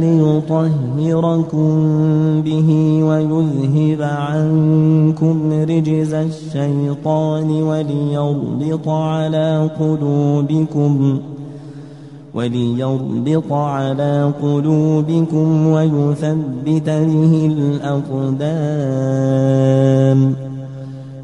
ليطهركم به ويذهب عنكم رجز الشيطان وليربط على قلوبكم وليربط على قلوبكم ويثبت به الأقدام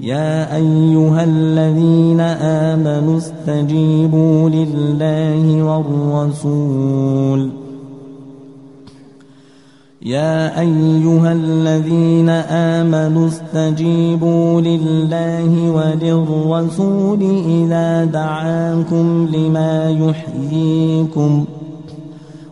يا أيها الذين آمنوا استجيبوا لله والرسول. يا أيها الذين آمنوا استجيبوا لله وللرسول إذا دعاكم لما يحييكم ۖ.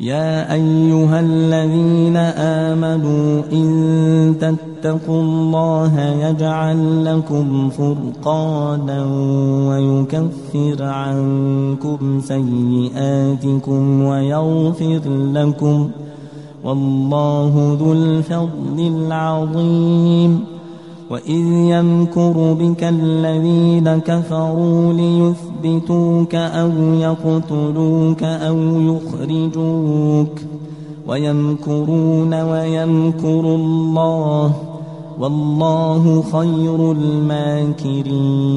يا أيها الذين آمنوا إن تتقوا الله يجعل لكم فرقانا ويكفر عنكم سيئاتكم ويغفر لكم والله ذو الفضل العظيم. وإذ يمكر بك الذين كفروا ليثبتوك أو يقتلوك أو يخرجوك ويمكرون ويمكر الله والله خير الماكرين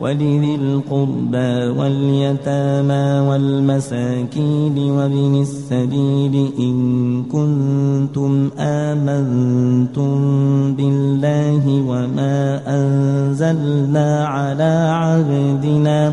ولذي القربى واليتامى والمساكين وابن السبيل إن كنتم آمنتم بالله وما أنزلنا على عبدنا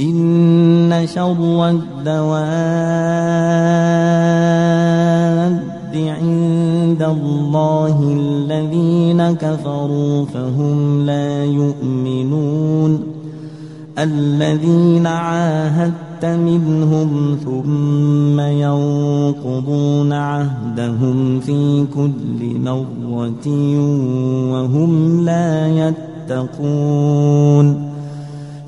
إن شر الدواب عند الله الذين كفروا فهم لا يؤمنون. الذين عاهدت منهم ثم ينقضون عهدهم في كل مرة وهم لا يتقون.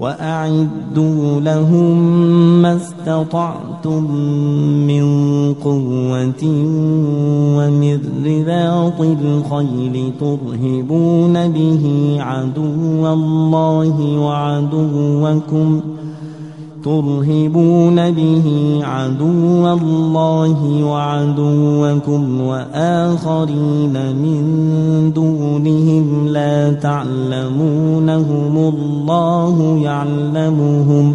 وأعدوا لهم ما استطعتم من قوة ومن رباط الخيل ترهبون به عدو الله وعدوكم ۖ ترهبون به عدو الله وعدوكم وآخرين من دونهم لا تعلمونهم. الله يعلمهم.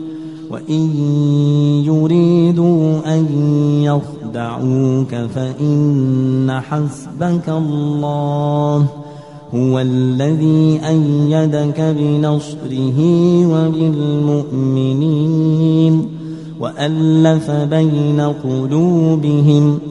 وإن يريدوا أن يخدعوك فإن حسبك الله هو الذي أيدك بنصره وبالمؤمنين وألف بين قلوبهم ۖ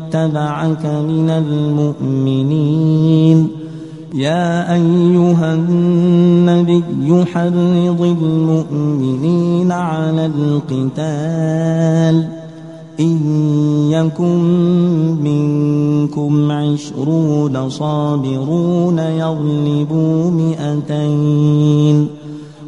من المؤمنين. يا أيها النبي حرض المؤمنين على القتال. إن يكن منكم عشرون صابرون يغلبوا مئتين.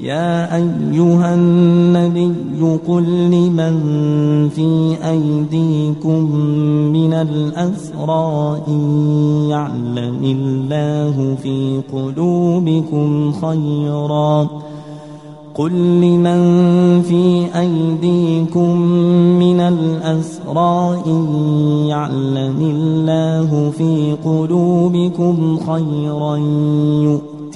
يا أيها النبي قل لمن في أيديكم من الأسرى يعلم الله في قلوبكم خيرا. قل لمن في أيديكم من الأسرى يعلم الله في قلوبكم خيرا يؤمن